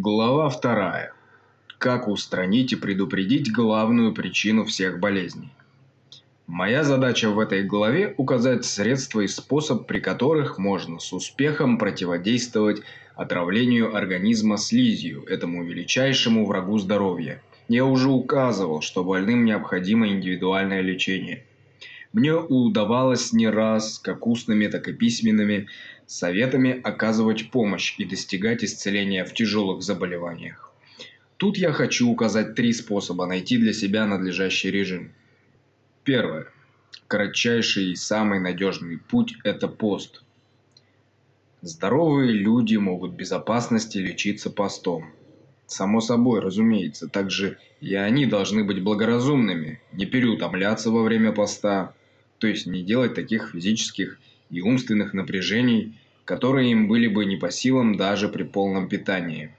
Глава вторая. Как устранить и предупредить главную причину всех болезней. Моя задача в этой главе указать средства и способ, при которых можно с успехом противодействовать отравлению организма слизью, этому величайшему врагу здоровья. Я уже указывал, что больным необходимо индивидуальное лечение. Мне удавалось не раз, как устными, так и письменными, советами оказывать помощь и достигать исцеления в тяжелых заболеваниях. Тут я хочу указать три способа найти для себя надлежащий режим. Первое. Кратчайший и самый надежный путь – это пост. Здоровые люди могут в безопасности лечиться постом. Само собой, разумеется, также и они должны быть благоразумными, не переутомляться во время поста, то есть не делать таких физических и умственных напряжений, которые им были бы не по силам даже при полном питании.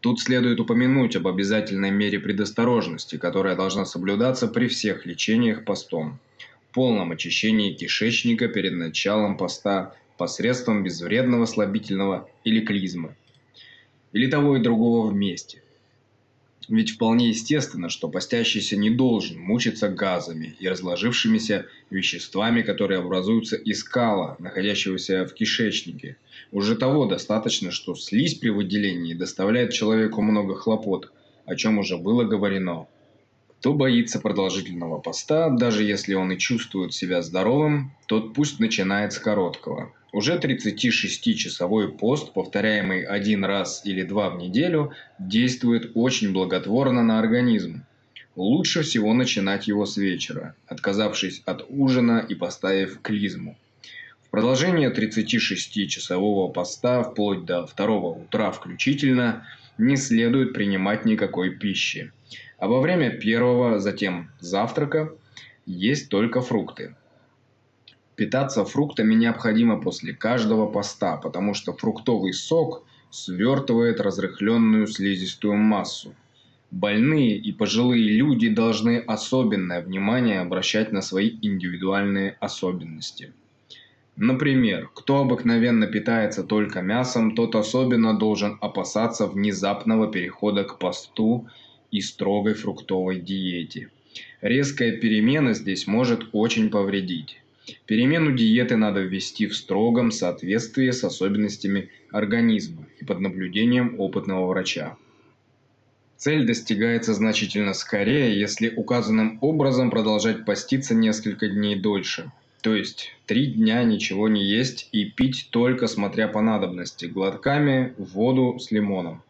Тут следует упомянуть об обязательной мере предосторожности, которая должна соблюдаться при всех лечениях постом. Полном очищении кишечника перед началом поста посредством безвредного слабительного или клизмы. Или того и другого вместе. Ведь вполне естественно, что постящийся не должен мучиться газами и разложившимися веществами, которые образуются из кала, находящегося в кишечнике. Уже того достаточно, что слизь при выделении доставляет человеку много хлопот, о чем уже было говорено. Кто боится продолжительного поста, даже если он и чувствует себя здоровым, тот пусть начинает с короткого. Уже 36-часовой пост, повторяемый один раз или два в неделю, действует очень благотворно на организм. Лучше всего начинать его с вечера, отказавшись от ужина и поставив клизму. В продолжение 36-часового поста, вплоть до второго утра включительно, не следует принимать никакой пищи. А во время первого, затем завтрака, есть только фрукты. Питаться фруктами необходимо после каждого поста, потому что фруктовый сок свертывает разрыхленную слизистую массу. Больные и пожилые люди должны особенное внимание обращать на свои индивидуальные особенности. Например, кто обыкновенно питается только мясом, тот особенно должен опасаться внезапного перехода к посту и строгой фруктовой диете. Резкая перемена здесь может очень повредить. Перемену диеты надо ввести в строгом соответствии с особенностями организма и под наблюдением опытного врача. Цель достигается значительно скорее, если указанным образом продолжать поститься несколько дней дольше. То есть три дня ничего не есть и пить только смотря по надобности, глотками воду с лимоном.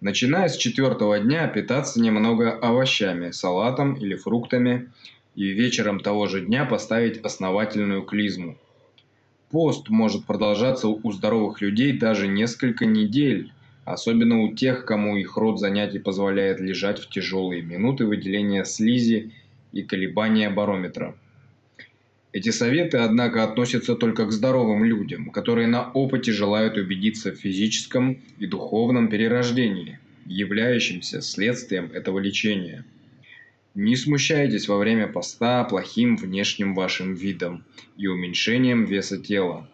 Начиная с четвертого дня питаться немного овощами, салатом или фруктами – и вечером того же дня поставить основательную клизму. Пост может продолжаться у здоровых людей даже несколько недель, особенно у тех, кому их род занятий позволяет лежать в тяжелые минуты выделения слизи и колебания барометра. Эти советы, однако, относятся только к здоровым людям, которые на опыте желают убедиться в физическом и духовном перерождении, являющемся следствием этого лечения – не смущайтесь во время поста плохим внешним вашим видом и уменьшением веса тела.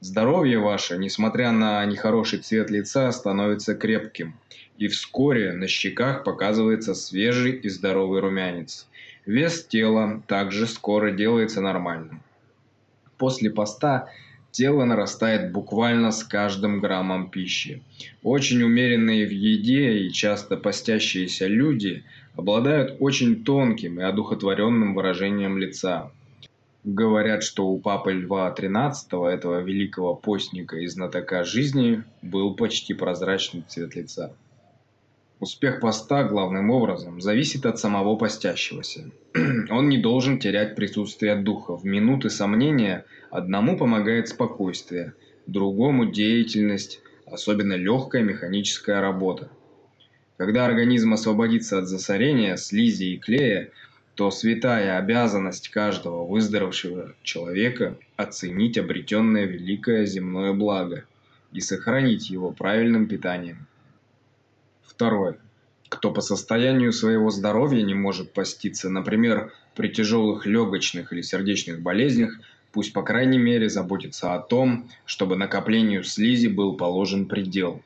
Здоровье ваше, несмотря на нехороший цвет лица, становится крепким, и вскоре на щеках показывается свежий и здоровый румянец. Вес тела также скоро делается нормальным. После поста тело нарастает буквально с каждым граммом пищи. Очень умеренные в еде и часто постящиеся люди обладают очень тонким и одухотворенным выражением лица. Говорят, что у папы Льва XIII, этого великого постника и знатока жизни, был почти прозрачный цвет лица. Успех поста, главным образом, зависит от самого постящегося. Он не должен терять присутствие духа. В минуты сомнения одному помогает спокойствие, другому – деятельность, особенно легкая механическая работа. Когда организм освободится от засорения, слизи и клея, то святая обязанность каждого выздоровевшего человека – оценить обретенное великое земное благо и сохранить его правильным питанием. Второе. Кто по состоянию своего здоровья не может поститься, например, при тяжелых легочных или сердечных болезнях, пусть по крайней мере заботится о том, чтобы накоплению слизи был положен предел.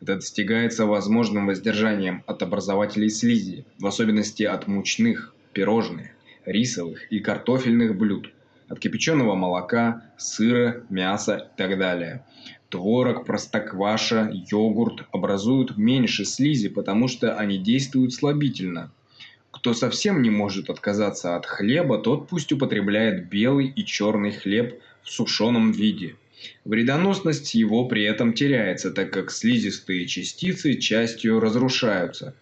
Это достигается возможным воздержанием от образователей слизи, в особенности от мучных, пирожных, рисовых и картофельных блюд, от кипяченого молока, сыра, мяса и так далее. Творог, простокваша, йогурт образуют меньше слизи, потому что они действуют слабительно. Кто совсем не может отказаться от хлеба, тот пусть употребляет белый и черный хлеб в сушеном виде. Вредоносность его при этом теряется, так как слизистые частицы частью разрушаются.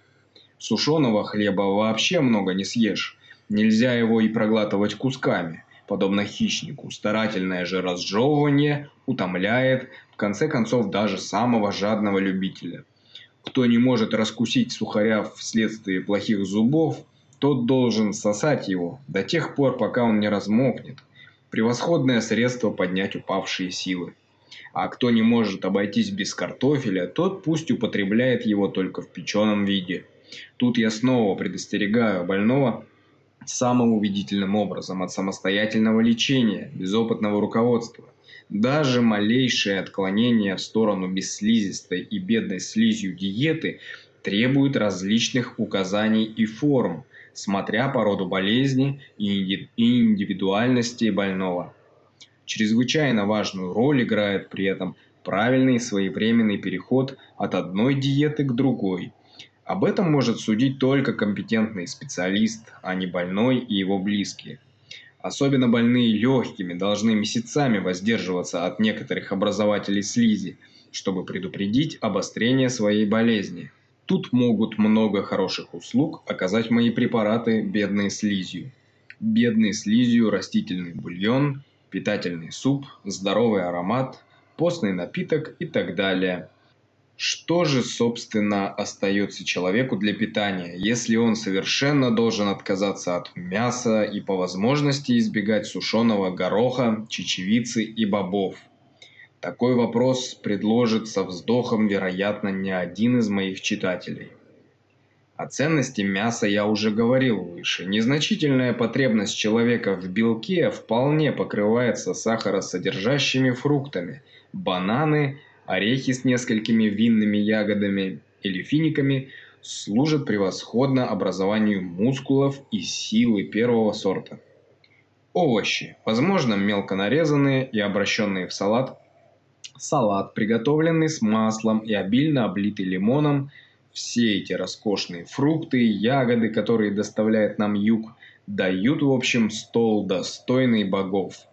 Сушеного хлеба вообще много не съешь. Нельзя его и проглатывать кусками, подобно хищнику. Старательное же разжевывание утомляет, в конце концов, даже самого жадного любителя. Кто не может раскусить сухаря вследствие плохих зубов, тот должен сосать его до тех пор, пока он не размокнет. Превосходное средство поднять упавшие силы. А кто не может обойтись без картофеля, тот пусть употребляет его только в печеном виде. Тут я снова предостерегаю больного самым убедительным образом от самостоятельного лечения, без опытного руководства. Даже малейшее отклонение в сторону бесслизистой и бедной слизью диеты требует различных указаний и форм, смотря по роду болезни и индивидуальности больного. Чрезвычайно важную роль играет при этом правильный своевременный переход от одной диеты к другой. Об этом может судить только компетентный специалист, а не больной и его близкие. Особенно больные легкими должны месяцами воздерживаться от некоторых образователей слизи, чтобы предупредить обострение своей болезни. Тут могут много хороших услуг оказать мои препараты бедные слизью. Бедные слизью растительный бульон, питательный суп, здоровый аромат, постный напиток и так далее. Что же, собственно, остается человеку для питания, если он совершенно должен отказаться от мяса и по возможности избегать сушеного гороха, чечевицы и бобов? Такой вопрос предложит со вздохом, вероятно, не один из моих читателей. О ценности мяса я уже говорил выше. Незначительная потребность человека в белке вполне покрывается сахаросодержащими фруктами. Бананы, орехи с несколькими винными ягодами или финиками служат превосходно образованию мускулов и силы первого сорта. Овощи, возможно, мелко нарезанные и обращенные в салат, салат, приготовленный с маслом и обильно облитый лимоном, все эти роскошные фрукты и ягоды, которые доставляет нам юг, дают, в общем, стол достойный богов.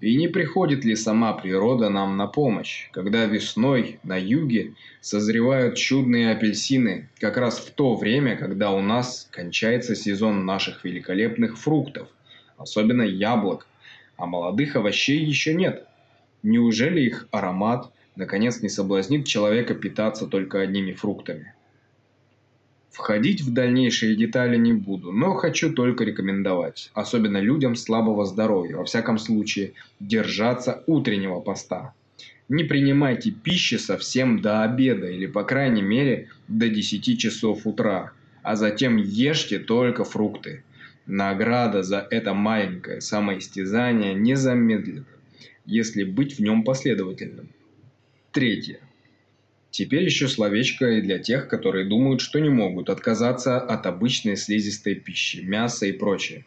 И не приходит ли сама природа нам на помощь, когда весной на юге созревают чудные апельсины, как раз в то время, когда у нас кончается сезон наших великолепных фруктов, особенно яблок, а молодых овощей еще нет. Неужели их аромат наконец не соблазнит человека питаться только одними фруктами? Входить в дальнейшие детали не буду, но хочу только рекомендовать, особенно людям слабого здоровья, во всяком случае, держаться утреннего поста. Не принимайте пищи совсем до обеда или, по крайней мере, до 10 часов утра, а затем ешьте только фрукты. Награда за это маленькое самоистязание не замедлит если быть в нем последовательным. Третье. Теперь еще словечко и для тех, которые думают, что не могут отказаться от обычной слизистой пищи, мяса и прочее.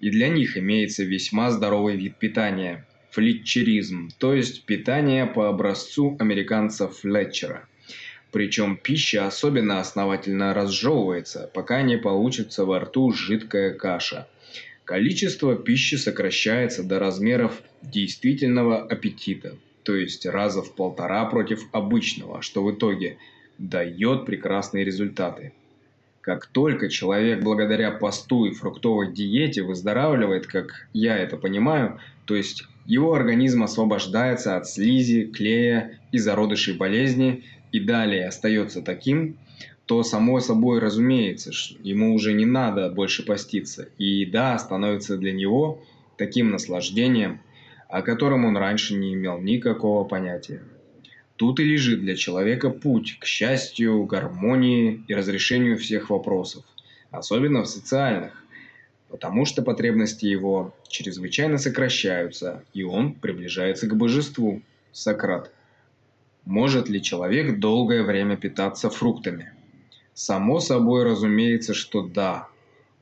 И для них имеется весьма здоровый вид питания – флетчеризм, то есть питание по образцу американца Флетчера. Причем пища особенно основательно разжевывается, пока не получится во рту жидкая каша – Количество пищи сокращается до размеров действительного аппетита, то есть раза в полтора против обычного, что в итоге дает прекрасные результаты. Как только человек благодаря посту и фруктовой диете выздоравливает, как я это понимаю, то есть его организм освобождается от слизи, клея и зародышей болезни и далее остается таким, то само собой разумеется, что ему уже не надо больше поститься, и еда становится для него таким наслаждением, о котором он раньше не имел никакого понятия. Тут и лежит для человека путь к счастью, гармонии и разрешению всех вопросов, особенно в социальных, потому что потребности его чрезвычайно сокращаются, и он приближается к божеству. Сократ. Может ли человек долгое время питаться фруктами? Само собой разумеется, что да.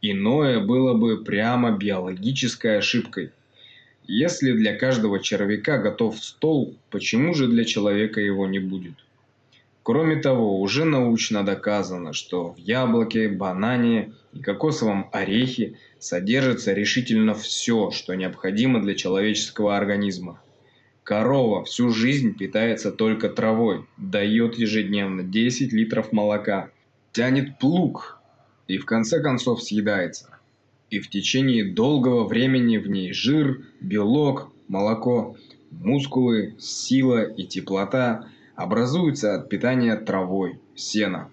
Иное было бы прямо биологической ошибкой. Если для каждого червяка готов стол, почему же для человека его не будет? Кроме того, уже научно доказано, что в яблоке, банане и кокосовом орехе содержится решительно все, что необходимо для человеческого организма. Корова всю жизнь питается только травой, дает ежедневно 10 литров молока, тянет плуг и в конце концов съедается. И в течение долгого времени в ней жир, белок, молоко, мускулы, сила и теплота образуются от питания травой, сена.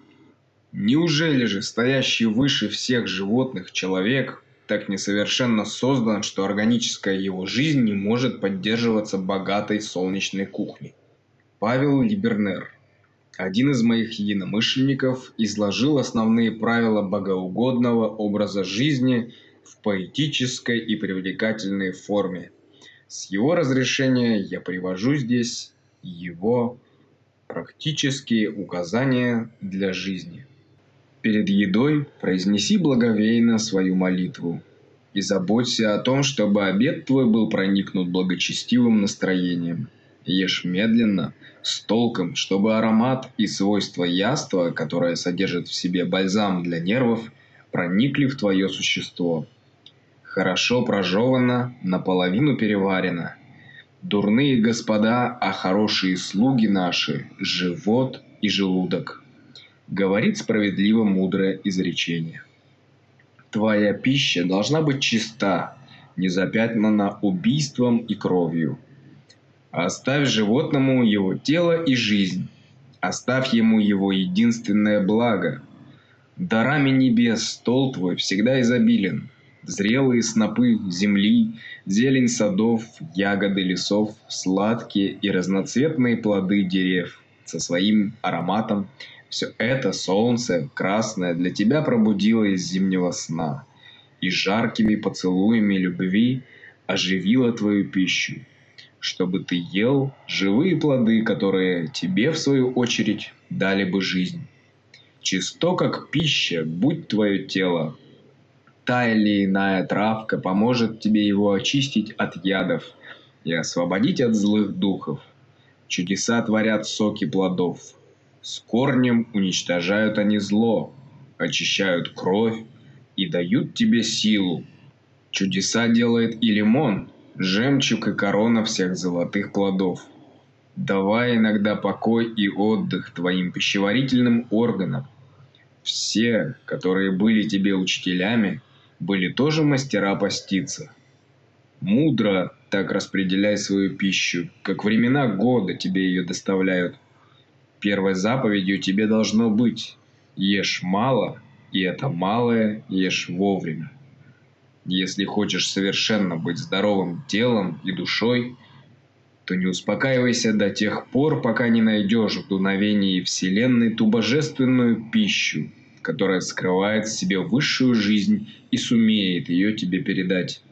Неужели же стоящий выше всех животных человек так несовершенно создан, что органическая его жизнь не может поддерживаться богатой солнечной кухней. Павел Либернер, один из моих единомышленников, изложил основные правила богоугодного образа жизни в поэтической и привлекательной форме. С его разрешения я привожу здесь его практические указания для жизни. Перед едой произнеси благовейно свою молитву и заботься о том, чтобы обед твой был проникнут благочестивым настроением. Ешь медленно, с толком, чтобы аромат и свойства яства, которое содержит в себе бальзам для нервов, проникли в твое существо. Хорошо прожевано, наполовину переварено. Дурные господа, а хорошие слуги наши – живот и желудок говорит справедливо мудрое изречение. Твоя пища должна быть чиста, не запятнана убийством и кровью. Оставь животному его тело и жизнь. Оставь ему его единственное благо. Дарами небес стол твой всегда изобилен. Зрелые снопы земли, зелень садов, ягоды лесов, сладкие и разноцветные плоды дерев со своим ароматом – все это солнце красное для тебя пробудило из зимнего сна и жаркими поцелуями любви оживило твою пищу, чтобы ты ел живые плоды, которые тебе, в свою очередь, дали бы жизнь. Чисто как пища, будь твое тело. Та или иная травка поможет тебе его очистить от ядов и освободить от злых духов. Чудеса творят соки плодов – с корнем уничтожают они зло, очищают кровь и дают тебе силу. Чудеса делает и лимон, жемчуг и корона всех золотых плодов. Давай иногда покой и отдых твоим пищеварительным органам. Все, которые были тебе учителями, были тоже мастера поститься. Мудро так распределяй свою пищу, как времена года тебе ее доставляют – Первой заповедью тебе должно быть «Ешь мало, и это малое ешь вовремя». Если хочешь совершенно быть здоровым телом и душой, то не успокаивайся до тех пор, пока не найдешь в дуновении Вселенной ту божественную пищу, которая скрывает в себе высшую жизнь и сумеет ее тебе передать.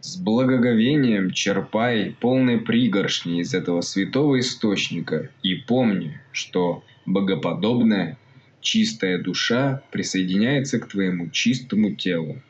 С благоговением черпай полные пригоршни из этого святого источника и помни, что богоподобная, чистая душа присоединяется к твоему чистому телу.